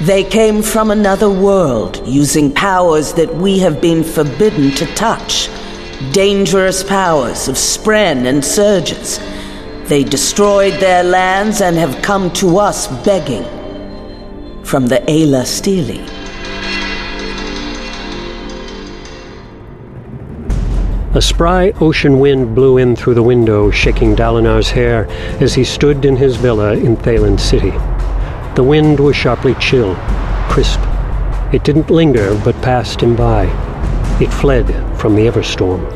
They came from another world, using powers that we have been forbidden to touch. Dangerous powers of Spren and Surges. They destroyed their lands and have come to us begging. From the Eila Stele. A spry ocean wind blew in through the window, shaking Dalinar's hair as he stood in his villa in Thaylen City. The wind was sharply chill, crisp. It didn't linger, but passed him by. It fled from the Everstorm.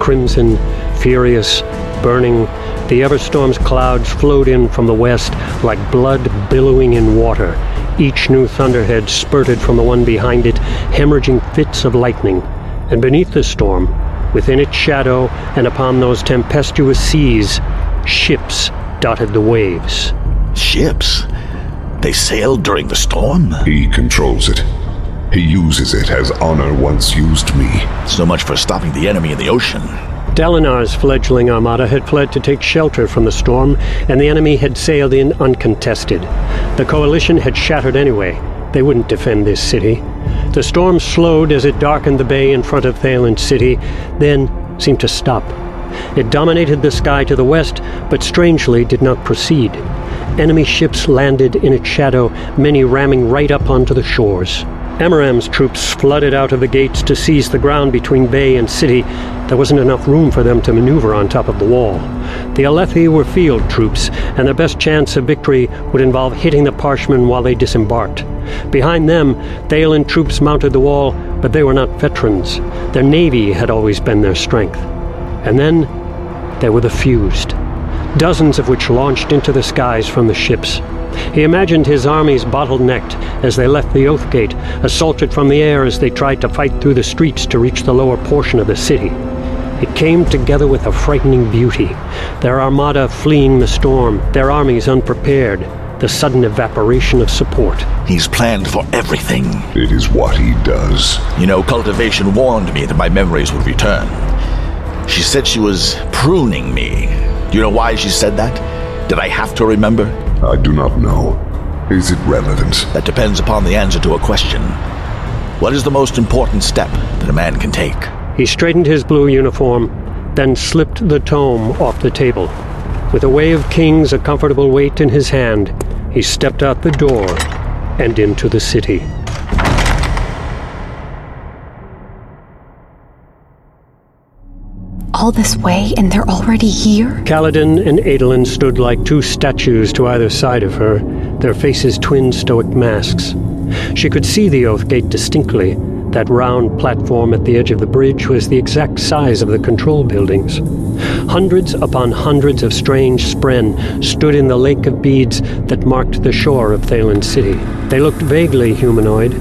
Crimson, furious, burning, the Everstorm's clouds flowed in from the west like blood billowing in water. Each new thunderhead spurted from the one behind it, hemorrhaging fits of lightning. And beneath the storm, within its shadow and upon those tempestuous seas, ships dotted the waves. Ships? They sailed during the storm? He controls it. He uses it as honor once used me. So much for stopping the enemy in the ocean. Dalinar's fledgling armada had fled to take shelter from the storm, and the enemy had sailed in uncontested. The coalition had shattered anyway. They wouldn't defend this city. The storm slowed as it darkened the bay in front of Thaylen City, then seemed to stop. It dominated the sky to the west, but strangely did not proceed. Enemy ships landed in its shadow, many ramming right up onto the shores. Amaram's troops flooded out of the gates to seize the ground between bay and city. There wasn't enough room for them to maneuver on top of the wall. The Alethi were field troops, and their best chance of victory would involve hitting the Parshmen while they disembarked. Behind them, Thaylen troops mounted the wall, but they were not veterans. Their navy had always been their strength. And then there were the fused dozens of which launched into the skies from the ships. He imagined his armies bottlenecked as they left the Oath Gate, assaulted from the air as they tried to fight through the streets to reach the lower portion of the city. It came together with a frightening beauty. Their armada fleeing the storm, their armies unprepared, the sudden evaporation of support. He's planned for everything. It is what he does. You know, Cultivation warned me that my memories would return. She said she was pruning me. Do you know why she said that? Did I have to remember? I do not know. Is it relevant? That depends upon the answer to a question. What is the most important step that a man can take? He straightened his blue uniform, then slipped the tome off the table. With a way of kings a comfortable weight in his hand, he stepped out the door and into the city. All this way and they're already here? Kaladin and Adolin stood like two statues to either side of her, their faces twin stoic masks. She could see the Oath Gate distinctly. That round platform at the edge of the bridge was the exact size of the control buildings. Hundreds upon hundreds of strange spren stood in the lake of beads that marked the shore of Thaylen City. They looked vaguely humanoid,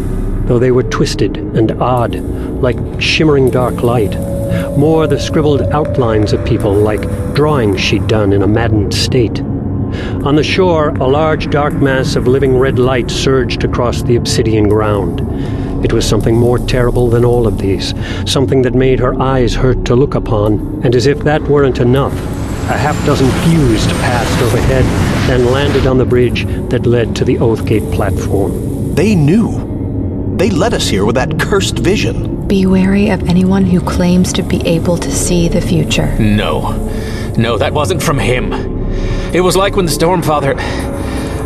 though they were twisted and odd, like shimmering dark light. More the scribbled outlines of people, like drawings she'd done in a maddened state. On the shore, a large dark mass of living red light surged across the obsidian ground. It was something more terrible than all of these, something that made her eyes hurt to look upon, and as if that weren't enough, a half dozen fused passed overhead and landed on the bridge that led to the Oathgate platform. They knew. They led us here with that cursed vision. Be wary of anyone who claims to be able to see the future. No. No, that wasn't from him. It was like when the Stormfather.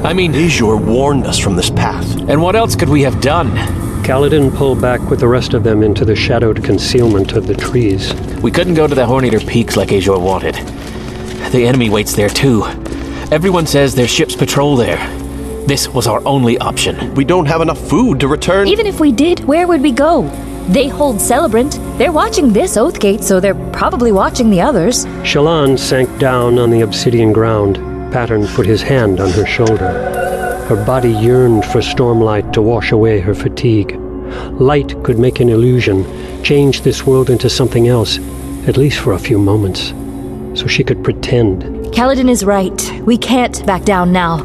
I mean. Azure warned us from this path. And what else could we have done? Kaladin pulled back with the rest of them into the shadowed concealment of the trees. We couldn't go to the Horneater Peaks like Azure wanted. The enemy waits there too. Everyone says their ships patrol there. This was our only option. We don't have enough food to return. Even if we did, where would we go? They hold Celebrant. They're watching this Oathgate, so they're probably watching the others. Shallan sank down on the obsidian ground. Pattern put his hand on her shoulder. Her body yearned for stormlight to wash away her fatigue. Light could make an illusion, change this world into something else, at least for a few moments, so she could pretend. Kaladin is right. We can't back down now.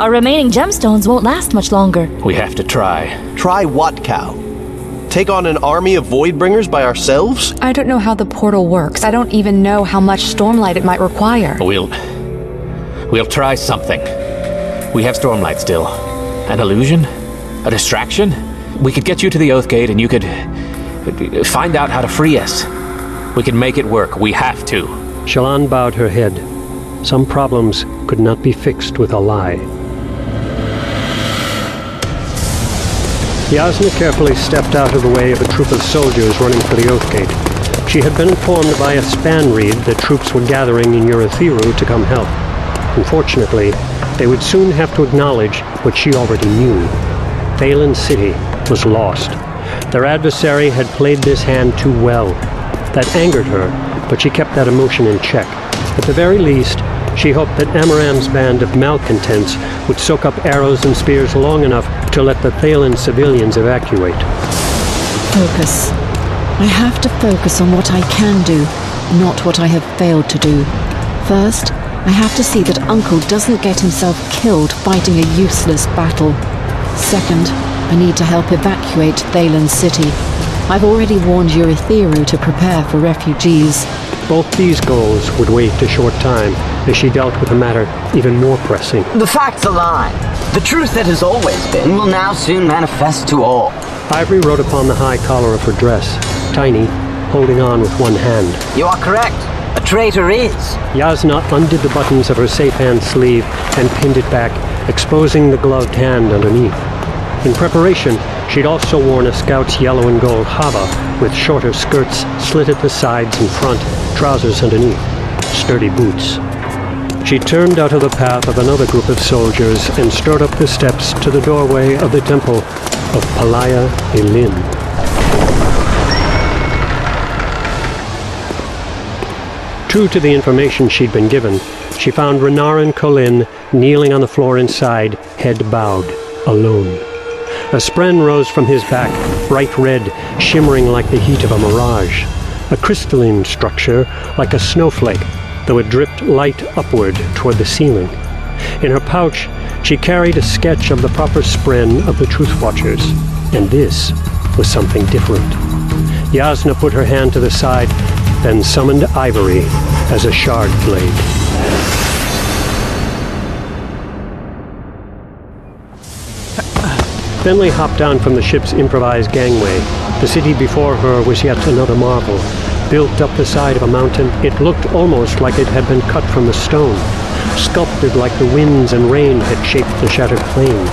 Our remaining gemstones won't last much longer. We have to try. Try what, Kal? Take on an army of Voidbringers by ourselves? I don't know how the portal works. I don't even know how much stormlight it might require. We'll. We'll try something. We have stormlight still. An illusion? A distraction? We could get you to the Oathgate and you could uh, find out how to free us. We can make it work. We have to. Shallan bowed her head. Some problems could not be fixed with a lie. Jasnah carefully stepped out of the way of a troop of soldiers running for the oath gate. She had been informed by a spanreed that troops were gathering in Urithiru to come help. Unfortunately, they would soon have to acknowledge what she already knew. Thaylen City was lost. Their adversary had played this hand too well. That angered her, but she kept that emotion in check. At the very least, she hoped that Amaram's band of malcontents would soak up arrows and spears long enough to let the Thaylen civilians evacuate. Focus. I have to focus on what I can do, not what I have failed to do. First, I have to see that Uncle doesn't get himself killed fighting a useless battle. Second, I need to help evacuate Thaylen City. I've already warned Urithiru to prepare for refugees. Both these goals would wait a short time as she dealt with a matter even more pressing. The facts align. The truth that has always been will now soon manifest to all. Ivory wrote upon the high collar of her dress, tiny, holding on with one hand. You are correct. A traitor is. Jasnah undid the buttons of her safe hand sleeve and pinned it back, exposing the gloved hand underneath. In preparation, she'd also worn a scout's yellow and gold havah with shorter skirts slit at the sides and front, trousers underneath, sturdy boots. She turned out of the path of another group of soldiers and strode up the steps to the doorway of the temple of Palaya Ilin. True to the information she'd been given, she found Renarin Kholin kneeling on the floor inside, head bowed, alone. A spren rose from his back, bright red, shimmering like the heat of a mirage. A crystalline structure, like a snowflake, though it dripped light upward toward the ceiling. In her pouch, she carried a sketch of the proper spren of the Truth Watchers, and this was something different. Jasnah put her hand to the side, then summoned Ivory as a shard blade. Venli hopped down from the ship's improvised gangway. The city before her was yet another marvel. Built up the side of a mountain, it looked almost like it had been cut from the stone, sculpted like the winds and rain had shaped the shattered plains.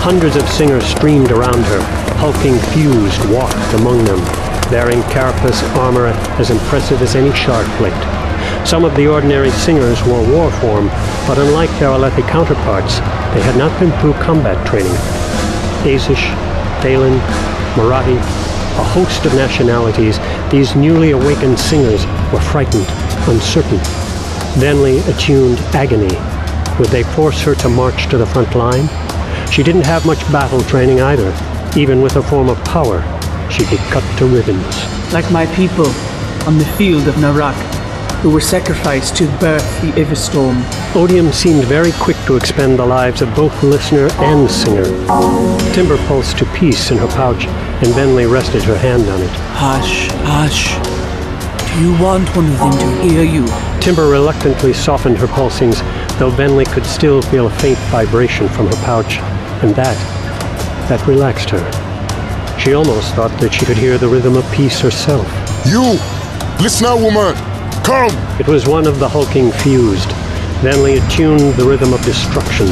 Hundreds of singers streamed around her. Hulking fused walked among them, bearing carapace armor as impressive as any shard plate. Some of the ordinary singers wore war form, but unlike their Alethi counterparts, they had not been through combat training. Azish, Thaylen, Marati, a host of nationalities, these newly awakened singers were frightened, uncertain. Venli attuned agony. Would they force her to march to the front line? She didn't have much battle training either. Even with a form of power, she'd be cut to ribbons. Like my people on the field of Narak, who were sacrificed to birth the Everstorm. Odium seemed very quick to expend the lives of both listener and singer. Timbre pulsed to peace in her pouch, and Venli rested her hand on it. Hush, hush. Do you want one of them to hear you? Timbre reluctantly softened her pulsings, though Venli could still feel a faint vibration from her pouch, and that, that relaxed her. She almost thought that she could hear the rhythm of peace herself. You! Listen now, woman! Come! It was one of the hulking fused. Venli attuned the rhythm of destruction.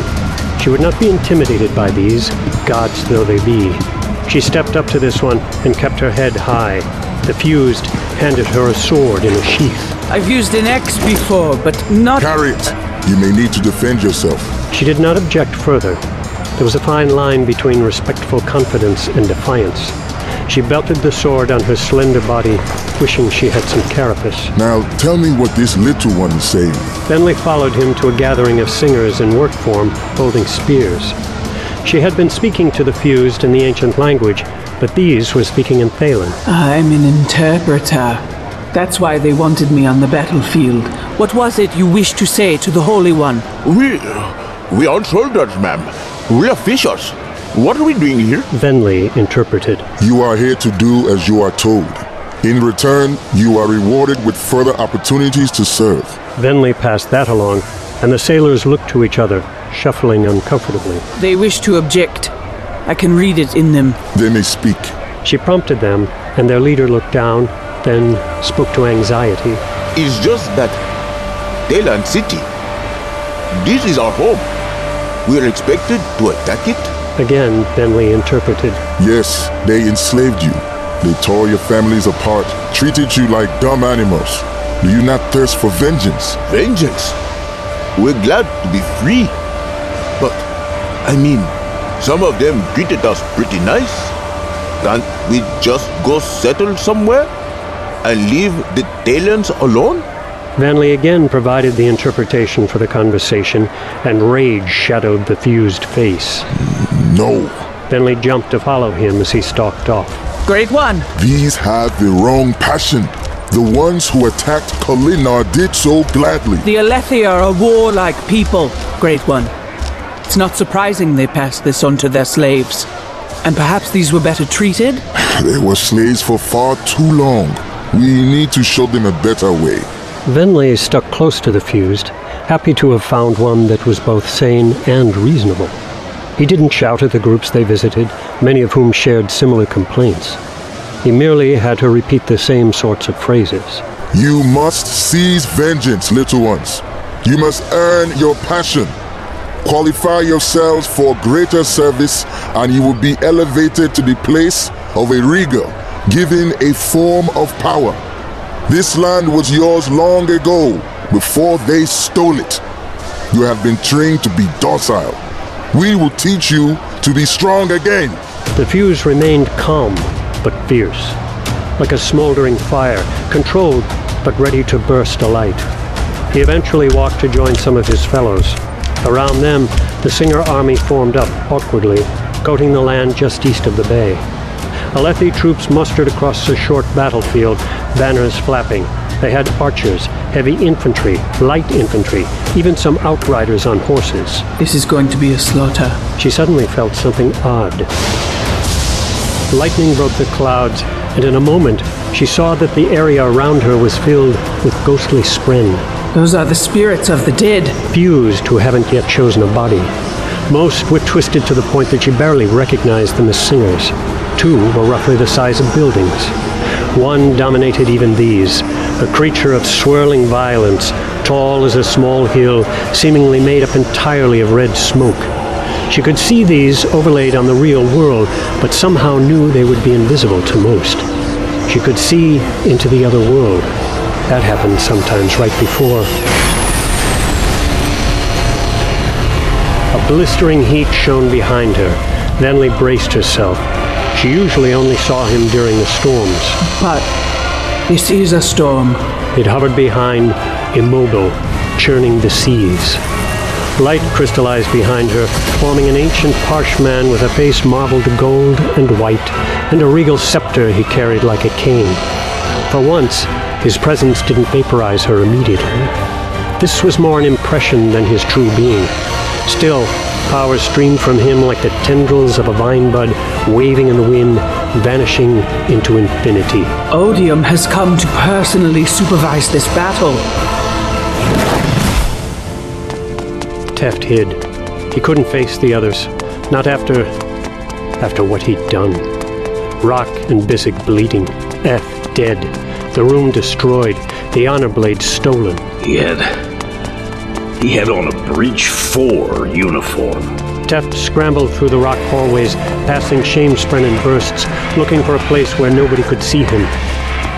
She would not be intimidated by these, gods though they be. She stepped up to this one and kept her head high. The fused handed her a sword in a sheath. I've used an axe before, but not. Carry it! You may need to defend yourself. She did not object further. There was a fine line between respectful confidence and defiance. She belted the sword on her slender body, wishing she had some carapace. Now tell me what this little one is saying. Venli followed him to a gathering of singers in work form, holding spears. She had been speaking to the fused in the ancient language, but these were speaking in Thaylen. I'm an interpreter. That's why they wanted me on the battlefield. What was it you wished to say to the Holy One? We. We aren't soldiers, ma'am. We're officials. What are we doing here? Venli interpreted. You are here to do as you are told. In return, you are rewarded with further opportunities to serve. Venli passed that along, and the sailors looked to each other, shuffling uncomfortably. They wish to object. I can read it in them. They may speak. She prompted them, and their leader looked down, then spoke to anxiety. It's just that Thaylen City, this is our home. We're expected to attack it? Again, Venli interpreted. Yes, they enslaved you. They tore your families apart, treated you like dumb animals. Do you not thirst for vengeance? Vengeance? We're glad to be free. But, I mean, some of them treated us pretty nice. Can't we just go settle somewhere? And leave the Thaylens alone? Venli again provided the interpretation for the conversation, and rage shadowed the fused face. No. Venli jumped to follow him as he stalked off. Great one. These have the wrong passion. The ones who attacked Kholinar did so gladly. The Alethi are a warlike people, Great One. It's not surprising they passed this on to their slaves. And perhaps these were better treated? They were slaves for far too long. We need to show them a better way. Venli stuck close to the fused, happy to have found one that was both sane and reasonable. He didn't shout at the groups they visited, many of whom shared similar complaints. He merely had to repeat the same sorts of phrases. You must seize vengeance, little ones. You must earn your passion. Qualify yourselves for greater service, and you will be elevated to the place of a regal, given a form of power. This land was yours long ago, before they stole it. You have been trained to be docile. We will teach you to be strong again. The fuse remained calm but fierce, like a smoldering fire, controlled but ready to burst alight. He eventually walked to join some of his fellows. Around them, the Singer army formed up awkwardly, coating the land just east of the bay. Alethi troops mustered across the short battlefield, banners flapping. They had archers, heavy infantry, light infantry, even some outriders on horses. This is going to be a slaughter. She suddenly felt something odd. Lightning broke the clouds, and in a moment she saw that the area around her was filled with ghostly spren. Those are the spirits of the dead. Fused who haven't yet chosen a body. Most were twisted to the point that she barely recognized them as singers. Two were roughly the size of buildings. One dominated even these, a creature of swirling violence, tall as a small hill, seemingly made up entirely of red smoke. She could see these overlaid on the real world, but somehow knew they would be invisible to most. She could see into the other world. That happened sometimes right before. A blistering heat shone behind her. Venli braced herself. She usually only saw him during the storms. But this is a storm. It hovered behind, immobile, churning the seas. Light crystallized behind her, forming an ancient Parshman with a face marbled gold and white, and a regal scepter he carried like a cane. For once, his presence didn't vaporize her immediately. This was more an impression than his true being. Still, power streamed from him like the tendrils of a vine bud waving in the wind, vanishing into infinity. Odium has come to personally supervise this battle. Teft hid. He couldn't face the others. Not after. after what he'd done. Rock and Bisig bleeding. F dead. The room destroyed. The honor blade stolen. He had. he had on a Bridge 4 uniform. Teft scrambled through the rock hallways, passing Shamespren in bursts, looking for a place where nobody could see him.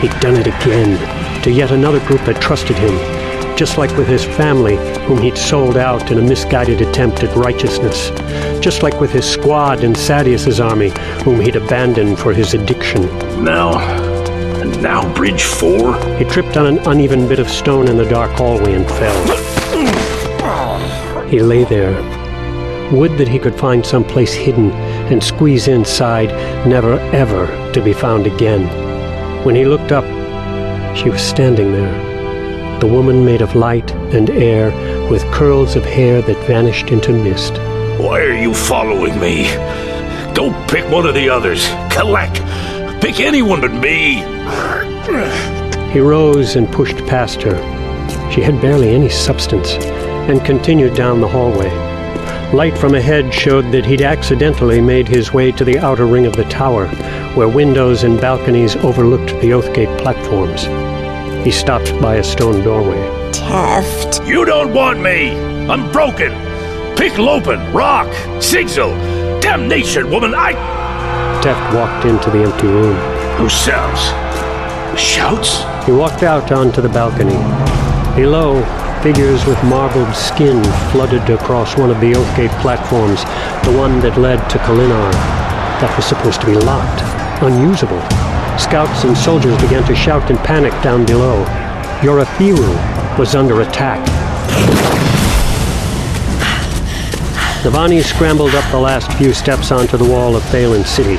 He'd done it again, to yet another group that trusted him, just like with his family, whom he'd sold out in a misguided attempt at righteousness, just like with his squad and Sadeas's army, whom he'd abandoned for his addiction. Now, and now Bridge 4? He tripped on an uneven bit of stone in the dark hallway and fell. He lay there. Would that he could find some place hidden and squeeze inside, never ever to be found again. When he looked up, she was standing there. The woman made of light and air, with curls of hair that vanished into mist. Why are you following me? Go pick one of the others. Collect. Pick anyone but me. He rose and pushed past her. She had barely any substance, and continued down the hallway. Light from ahead showed that he'd accidentally made his way to the outer ring of the tower, where windows and balconies overlooked the Oathgate platforms. He stopped by a stone doorway. Teft. You don't want me! I'm broken! Pick Lopen, Rock, Sigzil! Damnation, woman, I. Teft walked into the empty room. Who sounds? Shouts? He walked out onto the balcony. Below, figures with marbled skin flooded across one of the Oathgate platforms, the one that led to Kholinar. That was supposed to be locked, unusable. Scouts and soldiers began to shout in panic down below. Urithiru was under attack. Navani scrambled up the last few steps onto the wall of Thaylen City.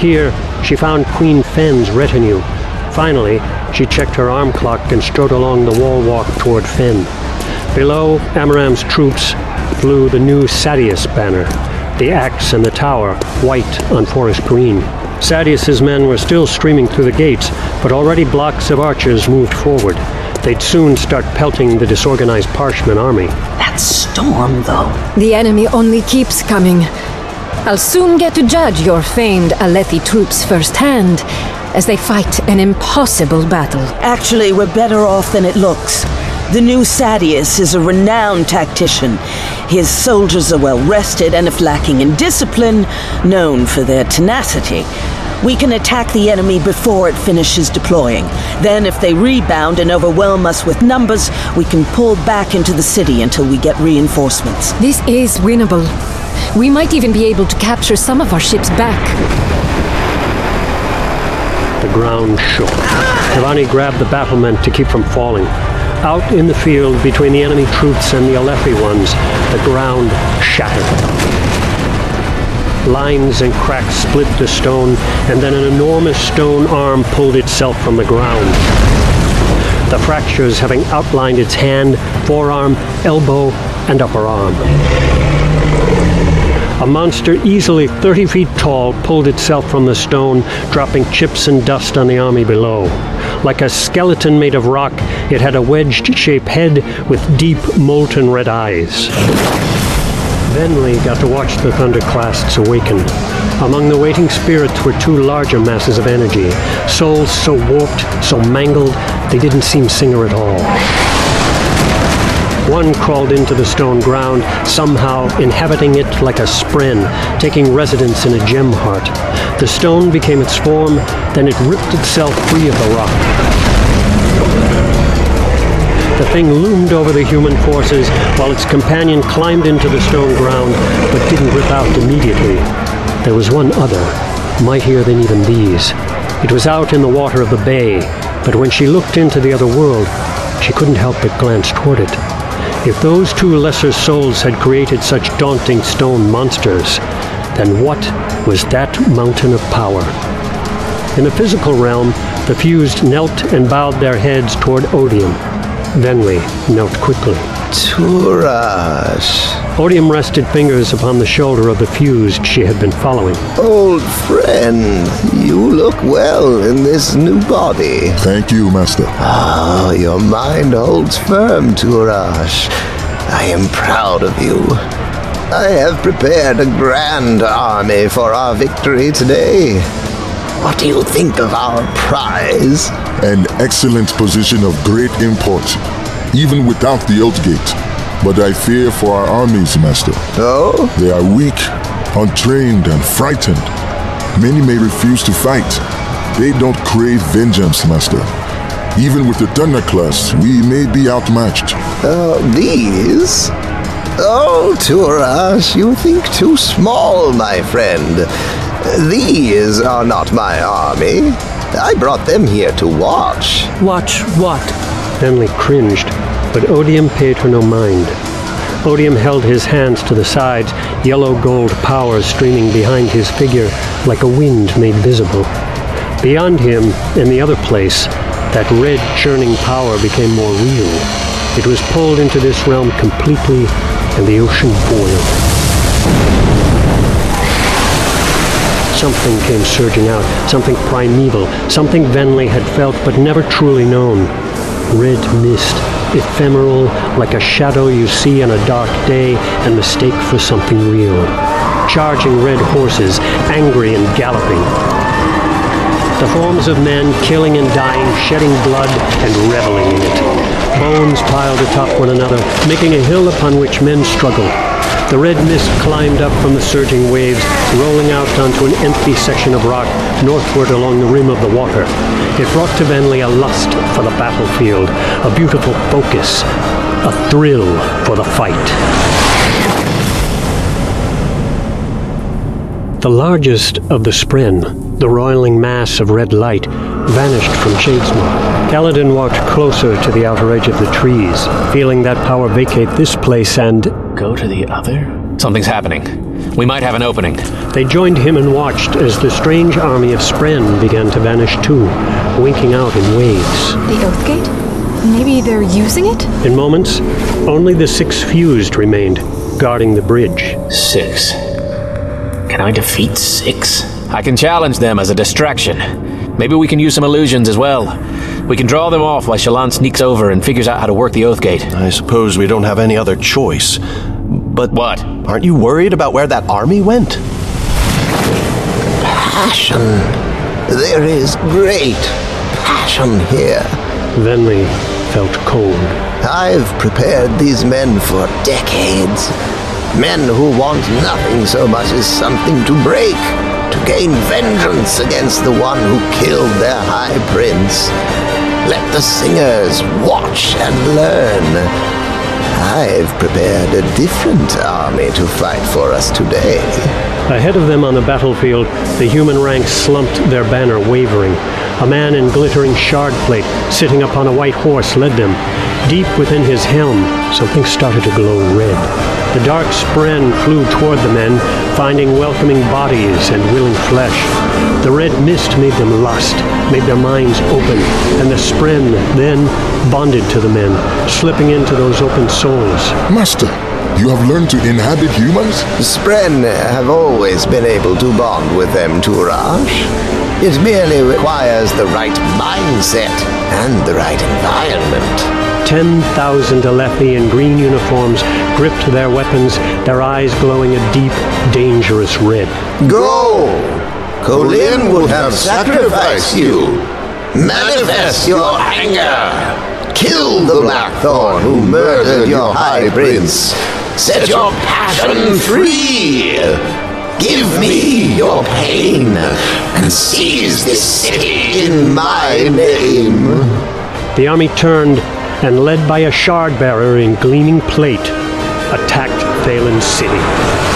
Here, she found Queen Fen's retinue. Finally, she checked her arm clock and strode along the wall walk toward Fen. Below, Amaram's troops flew the new Sadeas banner, the axe and the tower, white on forest green. Sadeas's men were still streaming through the gates, but already blocks of archers moved forward. They'd soon start pelting the disorganized Parshman army. That storm, though. The enemy only keeps coming. I'll soon get to judge your famed Alethi troops firsthand as they fight an impossible battle. Actually, we're better off than it looks. The new Sadeas is a renowned tactician. His soldiers are well rested and, if lacking in discipline, known for their tenacity. We can attack the enemy before it finishes deploying. Then, if they rebound and overwhelm us with numbers, we can pull back into the city until we get reinforcements. This is winnable. We might even be able to capture some of our ships back. The ground shook. Navani grabbed the battlement to keep from falling. Out in the field between the enemy troops and the Alethi ones, the ground shattered. Lines and cracks split the stone, and then an enormous stone arm pulled itself from the ground. The fractures having outlined its hand, forearm, elbow, and upper arm. A monster easily 30 feet tall pulled itself from the stone, dropping chips and dust on the army below. Like a skeleton made of rock, it had a wedged shaped head with deep, molten red eyes. Venli got to watch the Thunderclasts awaken. Among the waiting spirits were two larger masses of energy, souls so warped, so mangled, they didn't seem Singer at all. One crawled into the stone ground, somehow inhabiting it like a spren, taking residence in a gem heart. The stone became its form, then it ripped itself free of the rock. The thing loomed over the human forces while its companion climbed into the stone ground but didn't rip out immediately. There was one other, mightier than even these. It was out in the water of the bay, but when she looked into the other world, she couldn't help but glance toward it. If those two lesser souls had created such daunting stone monsters, then what was that mountain of power? In the physical realm, the fused knelt and bowed their heads toward Odium. Venli knelt quickly. Turash. Odium rested fingers upon the shoulder of the fused she had been following. Old friend, you look well in this new body. Thank you, Master. Ah, your mind holds firm, Turash. I am proud of you. I have prepared a grand army for our victory today. What do you think of our prize? An excellent position of great import, even without the Oathgate. But I fear for our armies, Master. Oh? They are weak, untrained, and frightened. Many may refuse to fight. They don't crave vengeance, Master. Even with the Thunderclasts, we may be outmatched. Uh, these? Oh, Turash, you think too small, my friend. These are not my army. I brought them here to watch. Watch what? Venli cringed, but Odium paid her no mind. Odium held his hands to the sides, yellow gold power streaming behind his figure like a wind made visible. Beyond him, in the other place, that red churning power became more real. It was pulled into this realm completely, and the ocean boiled. Something came surging out, something primeval, something Venli had felt but never truly known. Red mist, ephemeral, like a shadow you see on a dark day and mistake for something real. Charging red horses, angry and galloping. The forms of men killing and dying, shedding blood and reveling in it. Bones piled atop one another, making a hill upon which men struggled. The red mist climbed up from the surging waves, rolling out onto an empty section of rock northward along the rim of the water. It brought to Venli a lust for the battlefield, a beautiful focus, a thrill for the fight. The largest of the Spren, the roiling mass of red light, vanished from Shadesmar. Kaladin walked closer to the outer edge of the trees, feeling that power vacate this place and go to the other? Something's happening. We might have an opening. They joined him and watched as the strange army of Spren began to vanish too, winking out in waves. The Oathgate? Maybe they're using it? In moments, only the six fused remained, guarding the bridge. Six. Can I defeat six? I can challenge them as a distraction. Maybe we can use some illusions as well. We can draw them off while Shallan sneaks over and figures out how to work the Oath Gate. I suppose we don't have any other choice. But what? Aren't you worried about where that army went? Passion. There is great passion here. Venli felt cold. I've prepared these men for decades. Men who want nothing so much as something to break, to gain vengeance against the one who killed their high prince. Let the singers watch and learn. I've prepared a different army to fight for us today. Ahead of them on the battlefield, the human ranks slumped, their banner wavering. A man in glittering shard plate, sitting upon a white horse, led them. Deep within his helm, something started to glow red. The dark spren flew toward the men, finding welcoming bodies and willing flesh. The red mist made them lust, made their minds open, and the spren then bonded to the men, slipping into those open souls. Master, you have learned to inhabit humans? Spren have always been able to bond with them, Turash. It merely requires the right mindset and the right environment. 10,000 Alethi in green uniforms gripped their weapons, their eyes glowing a deep, dangerous red. Go! Kholin would have sacrificed you. Manifest your anger. Kill the Blackthorn who murdered your High Prince. Set your passion free. Give me your pain and seize this city in my name. The army turned and led by a shard bearer in gleaming plate, attacked Thaylen's city.